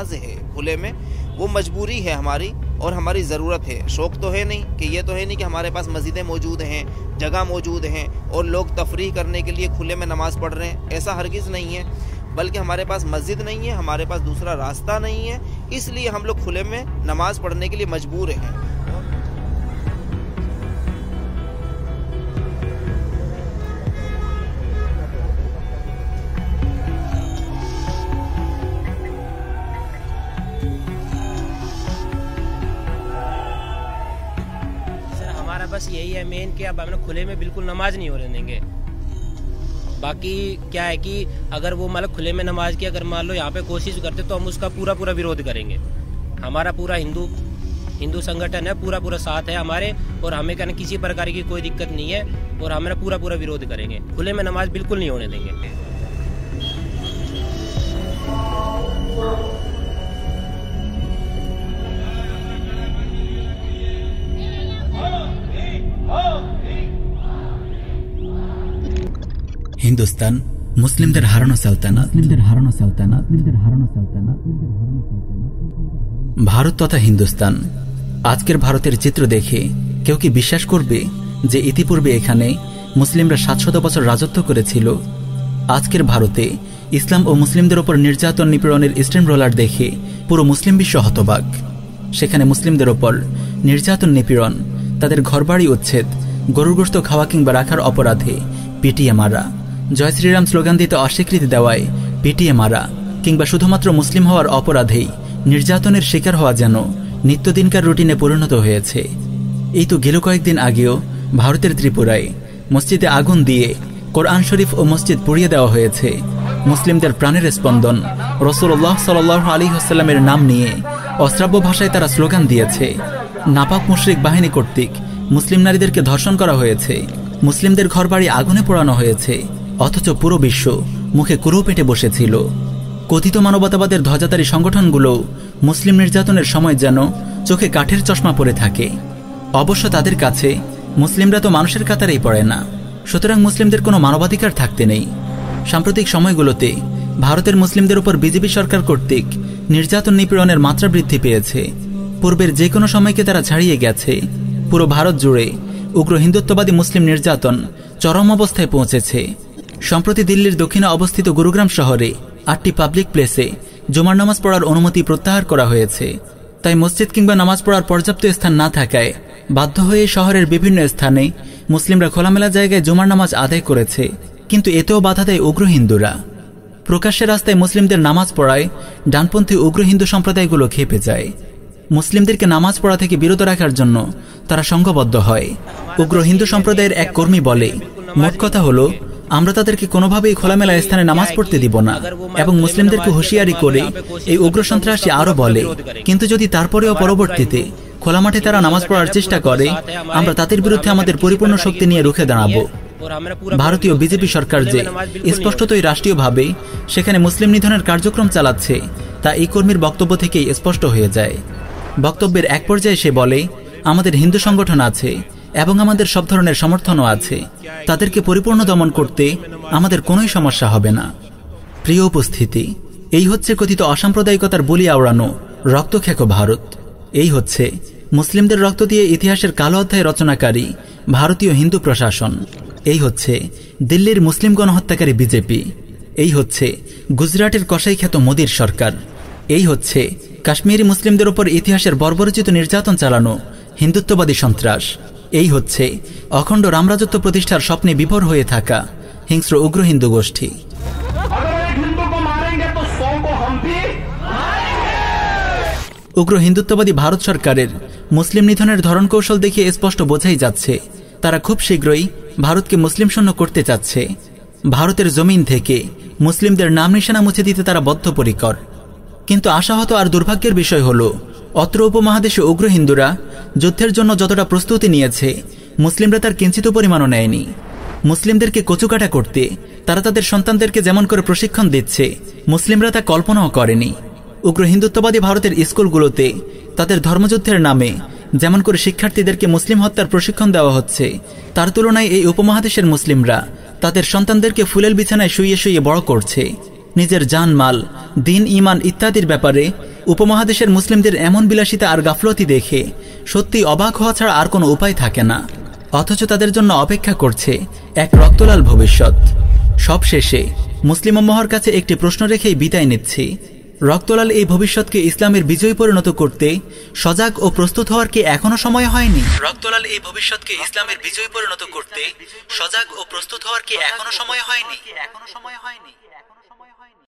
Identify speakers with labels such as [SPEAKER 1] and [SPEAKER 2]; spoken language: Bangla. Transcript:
[SPEAKER 1] नमाज़ है खुले में, वो मजबूरी है हमारी और हमारी ज़रूरत है। शौक़ तो है नहीं कि ये तो है नहीं कि हमारे पास मस्जिदें मौजूद हैं, जगह मौजूद हैं और लोग तफरी करने के लिए खुले में नमाज़ पढ़ रहे हैं। ऐसा हरगिज़ नहीं है, बल्कि हमारे पास मस्जिद नहीं है, हमारे पास दूसरा रास्ता नहीं है, इसलिए हम लोग खुले में नमाज़ पढ़ने के लिए मजबूर हैं।
[SPEAKER 2] बस यही है मेन कि अब हम खुले में बिल्कुल नमाज़ नहीं होने देंगे। बाकी क्या है कि अगर वो मतलब खुले में नमाज़ की अगर मान लो यहाँ पे कोशिश करते तो हम उसका पूरा पूरा विरोध करेंगे। हमारा पूरा हिंदू हिंदू संगठन है पूरा पूरा साथ है हमारे और हमें कहना किसी प्रकार की कोई दिक्कत नहीं है और हमें पूरा पूरा विरोध करेंगे। खुले में नमाज़ बिल्कुल नहीं होने देंगे।
[SPEAKER 3] হিন্দুস্তান মুসলিমদের হারানো সালতানাত মুসলিমদের হারানো সালতানাত মুসলিমদের হারানো সালতানাত ভারত তথা হিন্দুস্তান আজকের ভারতের চিত্র দেখে কেউ কি বিশ্বাস করবে যে ইতিপূর্বে এখানে মুসলিমরা সাতশত বছর রাজত্ব করেছিল? আজকের ভারতে ইসলাম ও মুসলিমদের ওপর নির্যাতন নিপীড়নের স্টেম রোলার দেখে পুরো মুসলিম বিশ্ব হতবাক। সেখানে মুসলিমদের ওপর নির্যাতন নিপীড়ন তাদের ঘরবাড়ি উচ্ছেদ গরুর গোস্ত খাওয়া কিংবা রাখার অপরাধে পিটিয়ে মারা। জয় শ্রীরাম স্লোগান দিতে অস্বীকৃতি দেওয়ায় পিটিয়ে মারা, কিংবা শুধুমাত্র মুসলিম হওয়ার অপরাধেই নির্যাতনের শিকার হওয়া যেন নিত্যদিনকার রুটিনে পরিণত হয়েছে। এই তো গেল কয়েকদিন আগেও ভারতের ত্রিপুরায় মসজিদে আগুন দিয়ে কোরআন শরীফ ও মসজিদ পুড়িয়ে দেওয়া হয়েছে। মুসলিমদের প্রাণের স্পন্দন রসুল্লাহ সাল আলী হাসাল্লামের নাম নিয়ে অশ্রাব্য ভাষায় তারা স্লোগান দিয়েছে। নাপাক মুশরিক বাহিনী কর্তৃক মুসলিম নারীদেরকে ধর্ষণ করা হয়েছে। মুসলিমদের ঘরবাড়ি আগুনে পোড়ানো হয়েছে। অথচ পুরো বিশ্ব মুখে কুরু পেটে বসেছিল। কথিত মানবতাবাদের ধ্বজাধারী সংগঠনগুলো মুসলিম নির্যাতনের সময় যেন চোখে কাঠের চশমা পরে থাকে। অবশ্য তাদের কাছে মুসলিমরা তো মানুষের কাতারেই পড়ে না। সুতরাং মুসলিমদের কোনো মানবাধিকার থাকতে নেই। সাম্প্রতিক সময়গুলোতে ভারতের মুসলিমদের উপর বিজেপি সরকার কর্তৃক নির্যাতন নিপীড়নের মাত্রা বৃদ্ধি পেয়েছে। পূর্বের যে কোনো সময়কে তারা ছাড়িয়ে গেছে। পুরো ভারত জুড়ে উগ্র হিন্দুত্ববাদী মুসলিম নির্যাতন চরম অবস্থায় পৌঁছেছে। সম্প্রতি দিল্লির দক্ষিণে অবস্থিত গুরুগ্রাম শহরে আটটি পাবলিক প্লেসে জুমার নামাজ পড়ার অনুমতি প্রত্যাহার করা হয়েছে। তাই মসজিদ কিংবা নামাজ পড়ার পর্যাপ্ত স্থান না থাকায় বাধ্য হয়ে শহরের বিভিন্ন স্থানে মুসলিমরা খোলামেলা জায়গায় জুমার নামাজ আদায় করেছে, কিন্তু এতেও বাধা দেয় উগ্র হিন্দুরা। প্রকাশ্যে রাস্তায় মুসলিমদের নামাজ পড়ায় ডানপন্থী উগ্র হিন্দু সম্প্রদায়গুলো খেপে যায়। মুসলিমদেরকে নামাজ পড়া থেকে বিরত রাখার জন্য তারা সংঘবদ্ধ হয়। উগ্র হিন্দু সম্প্রদায়ের এক কর্মী বলে, মোট কথা হলো আমরা তাদেরকে কোনোভাবেই খোলামেলা স্থানে নামাজ পড়তে দিব না। এবং মুসলিমদেরকে হুঁশিয়ারি করে এই উগ্র সন্ত্রাসী আরও বলে, কিন্তু যদি তারপরেও পরবর্তীতে খোলা মাঠে তারা নামাজ পড়ার চেষ্টা করে, আমরা তাদের বিরুদ্ধে আমাদের পরিপূর্ণ শক্তি নিয়ে রুখে দাঁড়াবো। ভারতীয় বিজেপি সরকার যে স্পষ্টতই রাষ্ট্রীয়ভাবে সেখানে মুসলিম নিধনের কার্যক্রম চালাচ্ছে, তা এই কর্মীর বক্তব্য থেকেই স্পষ্ট হয়ে যায়। বক্তব্যের এক পর্যায়ে সে বলে, আমাদের হিন্দু সংগঠন আছে এবং আমাদের সব ধরনের সমর্থনও আছে। তাদেরকে পরিপূর্ণ দমন করতে আমাদের কোনোই সমস্যা হবে না। প্রিয় উপস্থিতি, এই হচ্ছে কথিত অসাম্প্রদায়িকতার বলি আওড়ানো রক্তখ্যাক ভারত। এই হচ্ছে মুসলিমদের রক্ত দিয়ে ইতিহাসের কালো অধ্যায় রচনাকারী ভারতীয় হিন্দু প্রশাসন। এই হচ্ছে দিল্লির মুসলিম গণহত্যাকারী বিজেপি। এই হচ্ছে গুজরাটের কসাই খ্যাত মোদীর সরকার। এই হচ্ছে কাশ্মীরি মুসলিমদের ওপর ইতিহাসের বর্বরচিত নির্যাতন চালানো হিন্দুত্ববাদী সন্ত্রাস। এই হচ্ছে অখণ্ড রামরাজত্ব প্রতিষ্ঠার স্বপ্নে বিভোর হয়ে থাকা হিংস্র উগ্র হিন্দু গোষ্ঠী। উগ্র হিন্দুত্ববাদী ভারত সরকারের মুসলিম নিধনের ধরন কৌশল দেখে স্পষ্ট বোঝাই যাচ্ছে। তারা খুব শীঘ্রই ভারতকে মুসলিম শূন্য করতে চাচ্ছে। ভারতের জমিন থেকে মুসলিমদের নাম নিশানা মুছে দিতে তারা বদ্ধপরিকর। কিন্তু আশাহত আর দুর্ভাগ্যের বিষয় হলো অত্র উপমহাদেশে উগ্র হিন্দুরা যুদ্ধের জন্য যতটা প্রস্তুতি নিয়েছে, মুসলিমরা তার কিঞ্চিত পরিমাণও নেয়নি। মুসলিমদেরকে কচুকাটা করতে, তারা তাদের সন্তানদেরকে যেমন করে প্রশিক্ষণ দিচ্ছে, মুসলিমরা তা কল্পনাও করেনি। উগ্র হিন্দুত্ববাদী ভারতের স্কুলগুলোতে তাদের ধর্মযুদ্ধের নামে যেমন করে শিক্ষার্থীদেরকে মুসলিম হত্যার প্রশিক্ষণ দেওয়া হচ্ছে, তার তুলনায় এই উপমহাদেশের মুসলিমরা তাদের সন্তানদেরকে ফুলের বিছানায় শুয়ে শুয়ে বড় করছে। নিজের জান মাল দিন ইমান ইত্যাদির ব্যাপারে উপমহাদেশের মুসলিমদের এমন বিলাসিতা আর গাফলতি দেখে সত্যি অবাক হওয়া ছাড়া আর কোনো উপায় থাকে না। অথচ তাদের জন্য অপেক্ষা করছে এক রক্তলাল ভবিষ্যৎ। সবশেষে মুসলিম মহর কাছে একটি প্রশ্ন রেখেই বিদায় নিচ্ছি। রক্তলাল এই ভবিষ্যৎকে ইসলামের বিজয় পরিণত করতে সজাগ ও প্রস্তুত হওয়ার কি এখনও সময় হয়নি? রক্তলাল এই ভবিষ্যৎকে ইসলামের বিজয় পরিণত করতে সজাগ ও প্রস্তুত হওয়ার কি এখনও সময় হয়নি এখনও সময় হয়নি?